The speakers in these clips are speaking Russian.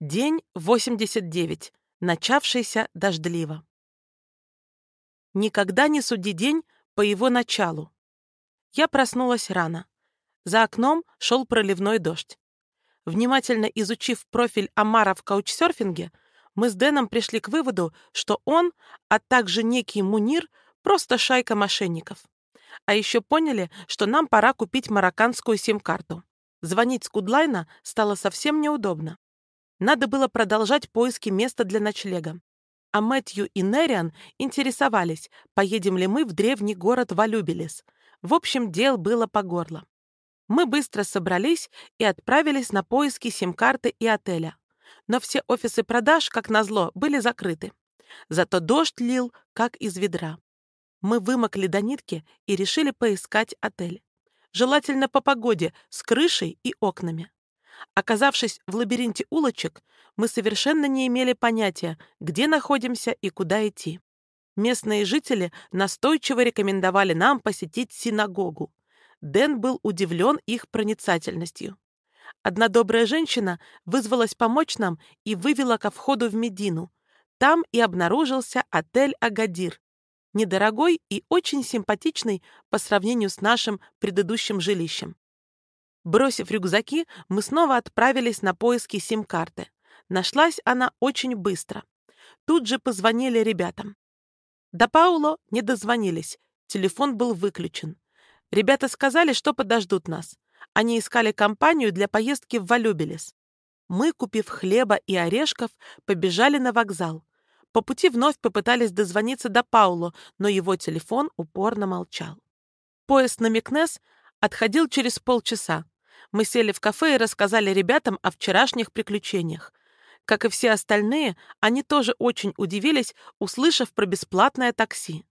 День 89, начавшийся дождливо. Никогда не суди день по его началу. Я проснулась рано. За окном шел проливной дождь. Внимательно изучив профиль Амара в каучсерфинге, мы с Дэном пришли к выводу, что он, а также некий Мунир, просто шайка мошенников. А еще поняли, что нам пора купить марокканскую сим-карту. Звонить с Кудлайна стало совсем неудобно. Надо было продолжать поиски места для ночлега. А Мэтью и Нериан интересовались, поедем ли мы в древний город Валюбелес. В общем, дел было по горло. Мы быстро собрались и отправились на поиски сим-карты и отеля. Но все офисы продаж, как назло, были закрыты. Зато дождь лил, как из ведра. Мы вымокли до нитки и решили поискать отель. Желательно по погоде, с крышей и окнами. Оказавшись в лабиринте улочек, мы совершенно не имели понятия, где находимся и куда идти. Местные жители настойчиво рекомендовали нам посетить синагогу. Дэн был удивлен их проницательностью. Одна добрая женщина вызвалась помочь нам и вывела ко входу в Медину. Там и обнаружился отель «Агадир», недорогой и очень симпатичный по сравнению с нашим предыдущим жилищем. Бросив рюкзаки, мы снова отправились на поиски сим-карты. Нашлась она очень быстро. Тут же позвонили ребятам. До Пауло не дозвонились, телефон был выключен. Ребята сказали, что подождут нас. Они искали компанию для поездки в Валюбелес. Мы, купив хлеба и орешков, побежали на вокзал. По пути вновь попытались дозвониться до Пауло, но его телефон упорно молчал. Поезд на Микнес отходил через полчаса. Мы сели в кафе и рассказали ребятам о вчерашних приключениях. Как и все остальные, они тоже очень удивились, услышав про бесплатное такси.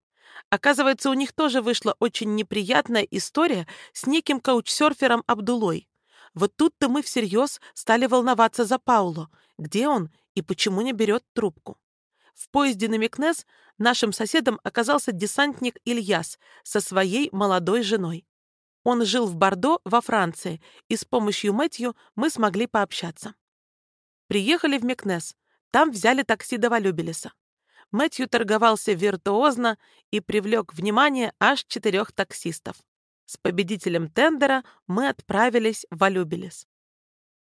Оказывается, у них тоже вышла очень неприятная история с неким каучсерфером Абдулой. Вот тут-то мы всерьез стали волноваться за Пауло. Где он и почему не берет трубку? В поезде на Микнес нашим соседом оказался десантник Ильяс со своей молодой женой. Он жил в Бордо во Франции, и с помощью Мэтью мы смогли пообщаться. Приехали в Мекнес. Там взяли такси до Валюбелеса. Мэтью торговался виртуозно и привлек внимание аж четырех таксистов. С победителем тендера мы отправились в Валюбелес.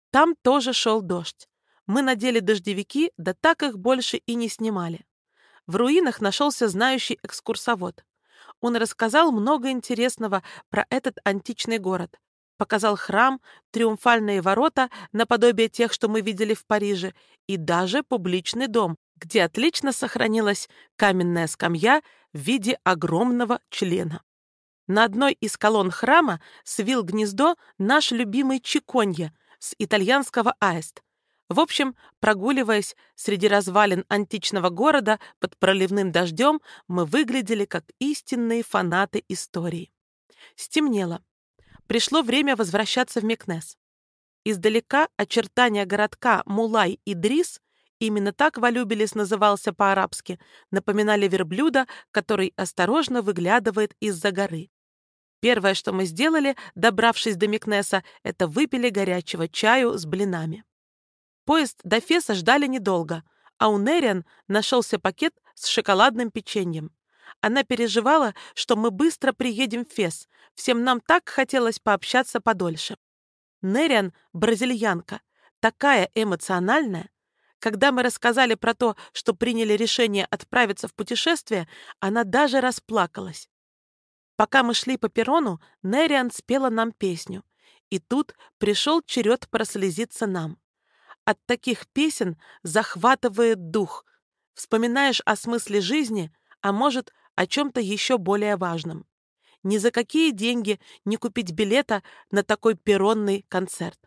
Там тоже шел дождь. Мы надели дождевики, да так их больше и не снимали. В руинах нашелся знающий экскурсовод. Он рассказал много интересного про этот античный город. Показал храм, триумфальные ворота, наподобие тех, что мы видели в Париже, и даже публичный дом, где отлично сохранилась каменная скамья в виде огромного члена. На одной из колонн храма свил гнездо наш любимый чиконья с итальянского аист. В общем, прогуливаясь среди развалин античного города под проливным дождем, мы выглядели как истинные фанаты истории. Стемнело. Пришло время возвращаться в Мекнес. Издалека очертания городка Мулай и Дрис, именно так Валюбелес назывался по-арабски, напоминали верблюда, который осторожно выглядывает из-за горы. Первое, что мы сделали, добравшись до Мекнеса, это выпили горячего чаю с блинами. Поезд до Феса ждали недолго, а у Нериан нашелся пакет с шоколадным печеньем. Она переживала, что мы быстро приедем в Фес. Всем нам так хотелось пообщаться подольше. Нериан — бразильянка, такая эмоциональная. Когда мы рассказали про то, что приняли решение отправиться в путешествие, она даже расплакалась. Пока мы шли по перрону, Нериан спела нам песню. И тут пришел черед прослезиться нам. От таких песен захватывает дух. Вспоминаешь о смысле жизни, а может, о чем-то еще более важном. Ни за какие деньги не купить билета на такой перронный концерт.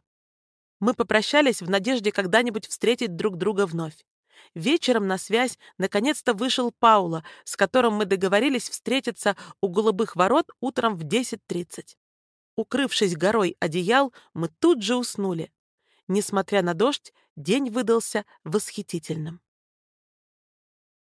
Мы попрощались в надежде когда-нибудь встретить друг друга вновь. Вечером на связь наконец-то вышел Паула, с которым мы договорились встретиться у голубых ворот утром в 10.30. Укрывшись горой одеял, мы тут же уснули. Несмотря на дождь, день выдался восхитительным.